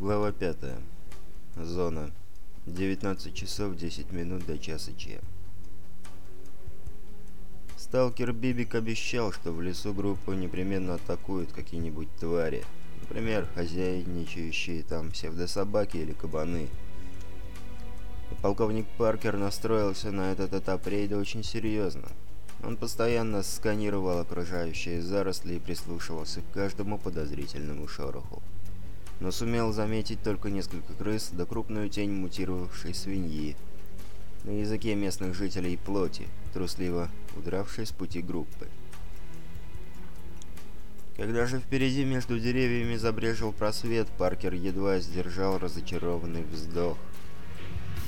Глава 5. Зона. 19 часов 10 минут до часа Ч. Сталкер Бибик обещал, что в лесу группу непременно атакуют какие-нибудь твари. Например, хозяйничающие там псевдособаки или кабаны. И полковник Паркер настроился на этот этап рейда очень серьезно. Он постоянно сканировал окружающие заросли и прислушивался к каждому подозрительному шороху но сумел заметить только несколько крыс да крупную тень мутировавшей свиньи. На языке местных жителей плоти, трусливо удравшей с пути группы. Когда же впереди между деревьями забрежил просвет, Паркер едва сдержал разочарованный вздох.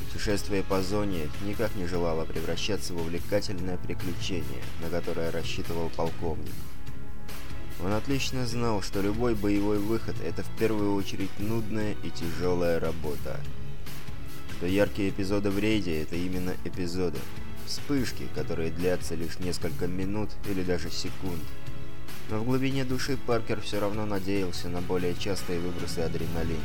Путешествие по зоне никак не желало превращаться в увлекательное приключение, на которое рассчитывал полковник. Он отлично знал, что любой боевой выход — это в первую очередь нудная и тяжелая работа. Что яркие эпизоды в рейде — это именно эпизоды. Вспышки, которые длятся лишь несколько минут или даже секунд. Но в глубине души Паркер все равно надеялся на более частые выбросы адреналина.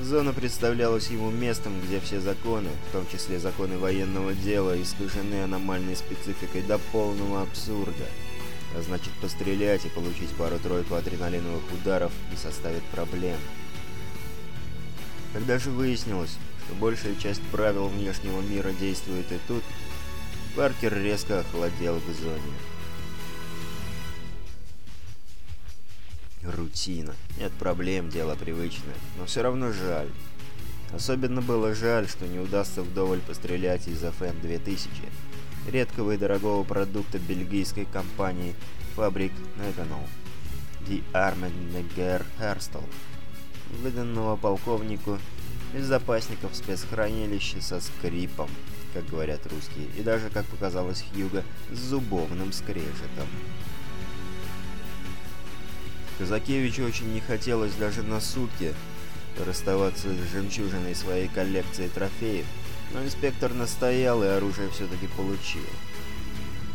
Зона представлялась ему местом, где все законы, в том числе законы военного дела, искажены аномальной спецификой до полного абсурда — а значит, пострелять и получить пару-тройку адреналиновых ударов не составит проблем. Когда же выяснилось, что большая часть правил внешнего мира действует и тут, Паркер резко охладел к зоне. Рутина. Нет проблем, дело привычное, но все равно жаль. Особенно было жаль, что не удастся вдоволь пострелять из ФМ-2000 редкого и дорогого продукта бельгийской компании Фабрик Die Armen Neger Herstal, выданного полковнику из запасников спецхранилища со скрипом, как говорят русские, и даже, как показалось Хьюга, с зубовным скрежетом. Казакевичу очень не хотелось даже на сутки расставаться с жемчужиной своей коллекции трофеев, но инспектор настоял, и оружие все-таки получил.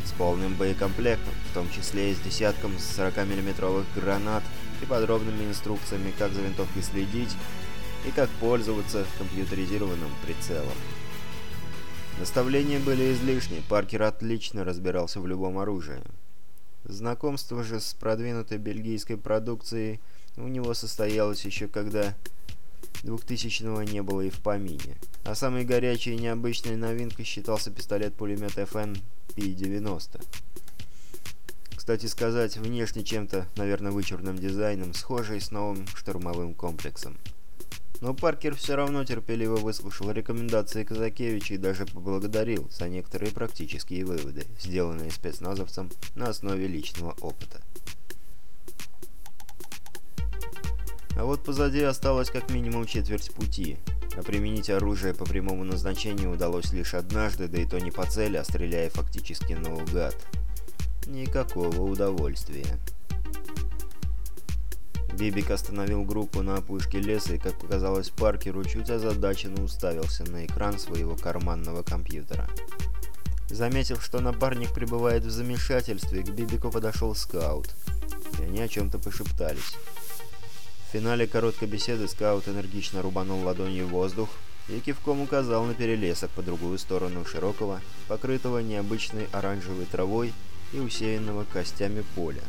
С полным боекомплектом, в том числе и с десятком 40-мм гранат и подробными инструкциями, как за винтовкой следить и как пользоваться компьютеризированным прицелом. Наставления были излишни, Паркер отлично разбирался в любом оружии. Знакомство же с продвинутой бельгийской продукцией у него состоялось еще когда 2000-го не было и в помине. А самой горячей и необычной новинкой считался пистолет-пулемет FN P-90. Кстати сказать, внешне чем-то, наверное, вычурным дизайном, схожий с новым штурмовым комплексом. Но Паркер все равно терпеливо выслушал рекомендации Казакевича и даже поблагодарил за некоторые практические выводы, сделанные спецназовцем на основе личного опыта. А вот позади осталось как минимум четверть пути, а применить оружие по прямому назначению удалось лишь однажды, да и то не по цели, а стреляя фактически наугад. Никакого удовольствия. Бибик остановил группу на опушке леса и, как показалось Паркеру, чуть озадаченно уставился на экран своего карманного компьютера. Заметив, что напарник пребывает в замешательстве, к Бибику подошел скаут, и они о чем-то пошептались. В финале короткой беседы скаут энергично рубанул ладонью в воздух и кивком указал на перелесок по другую сторону широкого, покрытого необычной оранжевой травой и усеянного костями поля.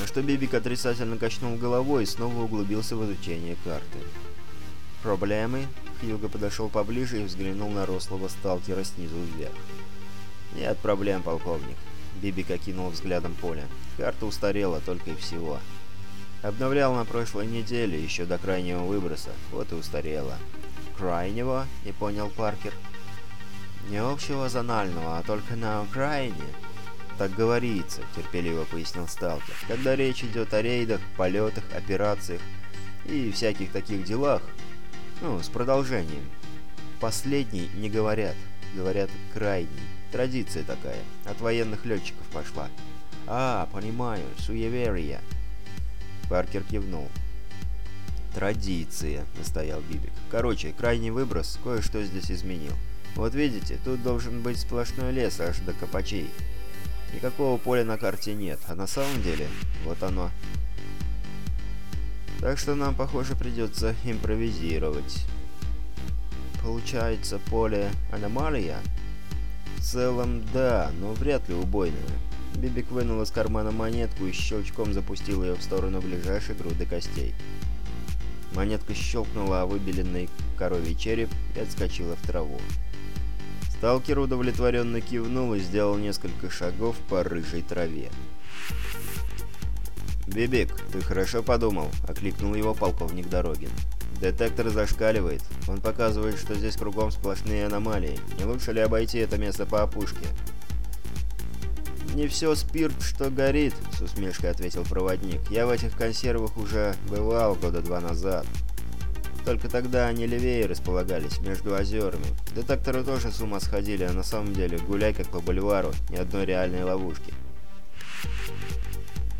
На что Бибик отрицательно качнул головой и снова углубился в изучение карты. «Проблемы?» Хьюго подошел поближе и взглянул на рослого сталкера снизу вверх. «Нет проблем, полковник». Бибик окинул взглядом поле. «Карта устарела только и всего». Обновлял на прошлой неделе, еще до крайнего выброса, вот и устарело. «Крайнего?» — не понял Паркер. «Не общего зонального, а только на окраине». «Так говорится», — терпеливо пояснил сталкер. «Когда речь идет о рейдах, полетах, операциях и всяких таких делах, ну, с продолжением. Последний не говорят, говорят крайний. Традиция такая, от военных летчиков пошла». «А, понимаю, суеверия». Паркер кивнул. «Традиция», — настоял Бибик. «Короче, крайний выброс кое-что здесь изменил. Вот видите, тут должен быть сплошной лес аж до копачей. Никакого поля на карте нет, а на самом деле, вот оно». Так что нам, похоже, придется импровизировать. Получается, поле аномалия? В целом, да, но вряд ли убойная. Бибик вынул из кармана монетку и щелчком запустил ее в сторону ближайшей груды костей. Монетка щелкнула о выбеленный коровий череп и отскочила в траву. Сталкер удовлетворенно кивнул и сделал несколько шагов по рыжей траве. «Бибик, ты хорошо подумал?» — окликнул его полковник Дорогин. «Детектор зашкаливает. Он показывает, что здесь кругом сплошные аномалии. Не лучше ли обойти это место по опушке?» «Не все спирт, что горит», — с усмешкой ответил проводник. «Я в этих консервах уже бывал года два назад. Только тогда они левее располагались, между озерами. Детекторы тоже с ума сходили, а на самом деле гуляй как по бульвару, ни одной реальной ловушки».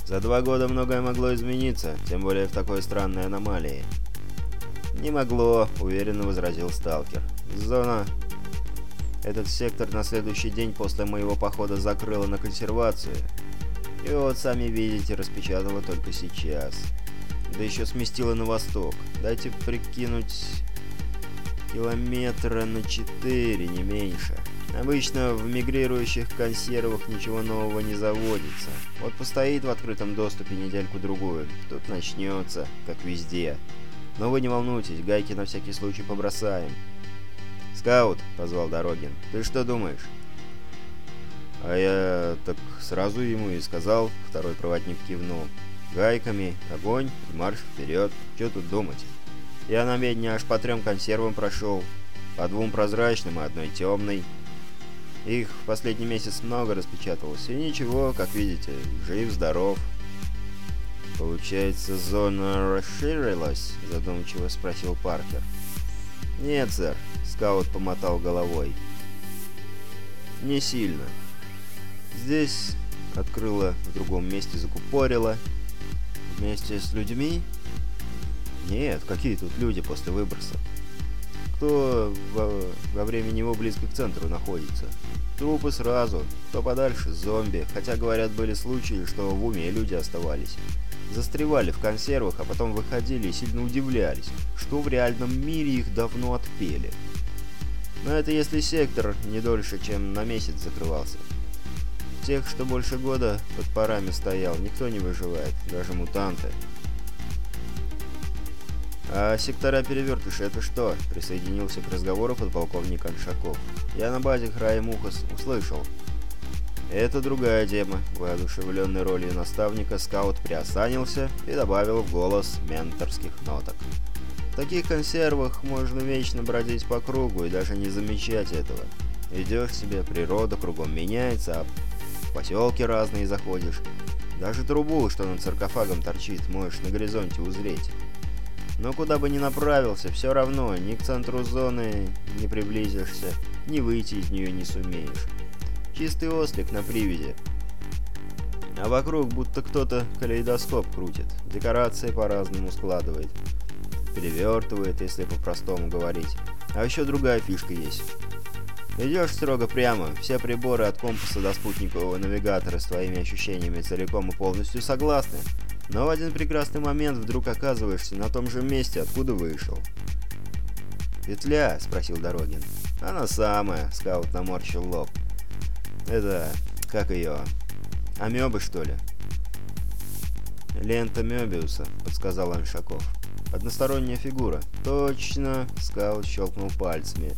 За два года многое могло измениться, тем более в такой странной аномалии. «Не могло», — уверенно возразил сталкер. «Зона этот сектор на следующий день после моего похода закрыла на консервацию. И вот, сами видите, распечатала только сейчас. Да еще сместила на восток. Дайте прикинуть... Километра на 4, не меньше. Обычно в мигрирующих консервах ничего нового не заводится. Вот постоит в открытом доступе недельку-другую. Тут начнется, как везде. Но вы не волнуйтесь, гайки на всякий случай побросаем. «Скаут!» — позвал Дорогин. «Ты что думаешь?» «А я так сразу ему и сказал», — второй проводник кивнул. «Гайками, огонь и марш вперед. Что тут думать?» Я на медне аж по трем консервам прошел. По двум прозрачным и одной темной. Их в последний месяц много распечаталось. И ничего, как видите, жив-здоров. «Получается, зона расширилась?» — задумчиво спросил Паркер. «Нет, сэр», — скаут помотал головой. «Не сильно. Здесь открыла, в другом месте закупорила. Вместе с людьми? Нет, какие тут люди после выброса? Кто во, во время него близко к центру находится? Трупы сразу, кто подальше, зомби. Хотя, говорят, были случаи, что в уме люди оставались застревали в консервах, а потом выходили и сильно удивлялись, что в реальном мире их давно отпели. Но это если сектор не дольше, чем на месяц закрывался. Тех, что больше года под парами стоял, никто не выживает, даже мутанты. «А сектора перевертыши это что?» — присоединился к разговору подполковник Аншаков. «Я на базе краем уха услышал, это другая тема. Воодушевленной ролью наставника скаут приосанился и добавил в голос менторских ноток. В таких консервах можно вечно бродить по кругу и даже не замечать этого. Идешь себе, природа кругом меняется, а в поселки разные заходишь. Даже трубу, что над саркофагом торчит, можешь на горизонте узреть. Но куда бы ни направился, все равно ни к центру зоны не приблизишься, ни выйти из нее не сумеешь. Чистый ослик на привязи. А вокруг будто кто-то калейдоскоп крутит, декорации по-разному складывает. Перевертывает, если по-простому говорить. А еще другая фишка есть. Идешь строго прямо, все приборы от компаса до спутникового навигатора с твоими ощущениями целиком и полностью согласны. Но в один прекрасный момент вдруг оказываешься на том же месте, откуда вышел. «Петля?» — спросил Дорогин. «Она самая», — скаут наморщил лоб. Это... как ее? Амебы, что ли? «Лента Мёбиуса», — подсказал Аншаков. «Односторонняя фигура». «Точно», — Скаут щелкнул пальцами.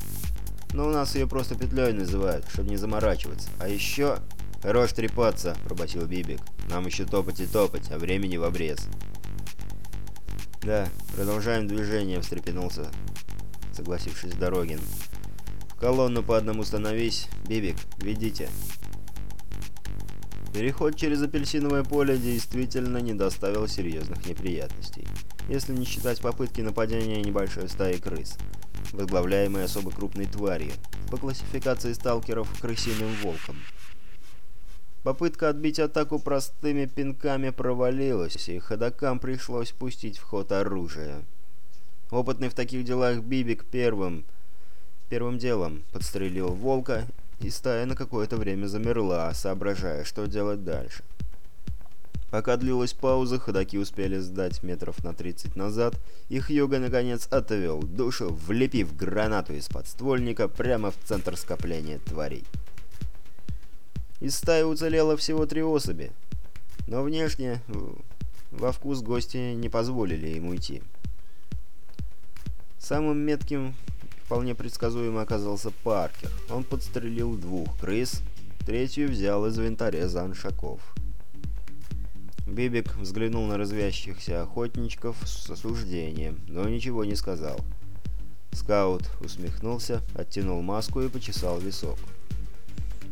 «Но у нас ее просто петлей называют, чтобы не заморачиваться. А еще...» «Хорош трепаться», — пробасил Бибик. «Нам еще топать и топать, а времени в обрез». «Да, продолжаем движение», — встрепенулся, согласившись Дорогин колонну по одному становись. Бибик, ведите. Переход через апельсиновое поле действительно не доставил серьезных неприятностей, если не считать попытки нападения небольшой стаи крыс, возглавляемой особо крупной тварью, по классификации сталкеров крысиным волком. Попытка отбить атаку простыми пинками провалилась, и ходокам пришлось пустить в ход оружие. Опытный в таких делах Бибик первым – Первым делом подстрелил волка, и стая на какое-то время замерла, соображая, что делать дальше. Пока длилась пауза, ходаки успели сдать метров на 30 назад, и Хьюго, наконец, отвел душу, влепив гранату из подствольника прямо в центр скопления тварей. Из стаи уцелело всего три особи, но внешне во вкус гости не позволили им уйти. Самым метким, вполне предсказуемо оказался Паркер. Он подстрелил двух крыс, третью взял из инвентаря Заншаков. Бибик взглянул на развящихся охотничков с осуждением, но ничего не сказал. Скаут усмехнулся, оттянул маску и почесал висок.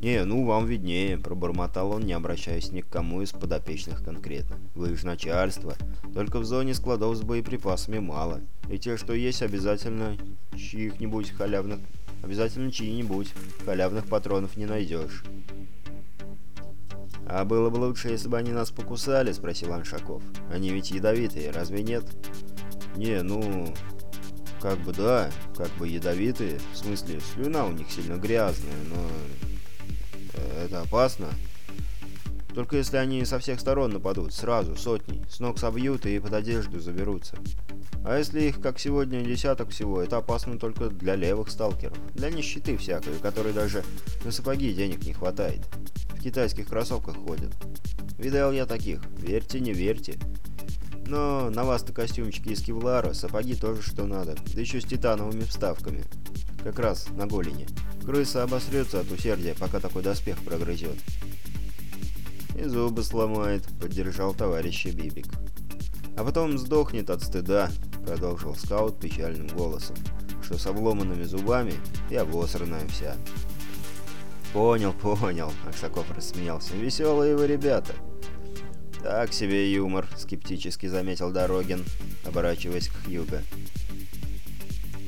«Не, ну вам виднее», — пробормотал он, не обращаясь ни к кому из подопечных конкретно. «Вы же начальство. Только в зоне складов с боеприпасами мало. И те, что есть, обязательно чьих-нибудь халявных... Обязательно чьи-нибудь халявных патронов не найдешь». «А было бы лучше, если бы они нас покусали?» — спросил Аншаков. «Они ведь ядовитые, разве нет?» «Не, ну... Как бы да, как бы ядовитые. В смысле, слюна у них сильно грязная, но... Это опасно. Только если они со всех сторон нападут, сразу, сотней, с ног собьют и под одежду заберутся. А если их, как сегодня, десяток всего, это опасно только для левых сталкеров. Для нищеты всякой, у которой даже на сапоги денег не хватает в китайских кроссовках ходят. Видал я таких, верьте, не верьте. Но на вас-то костюмчики из кевлара, сапоги тоже что надо, да еще с титановыми вставками. Как раз на голени. Крыса обосрется от усердия, пока такой доспех прогрызет. «И зубы сломает», — поддержал товарища Бибик. «А потом сдохнет от стыда», — продолжил скаут печальным голосом, «что с обломанными зубами и обосранная вся». «Понял, понял», — Аксаков рассмеялся. «Веселые вы ребята». «Так себе юмор», — скептически заметил Дорогин, оборачиваясь к Хьюго.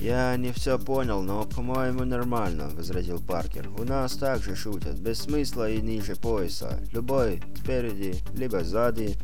«Я не все понял, но, по-моему, нормально», — возразил Паркер. «У нас также шутят, без смысла и ниже пояса. Любой спереди, либо сзади.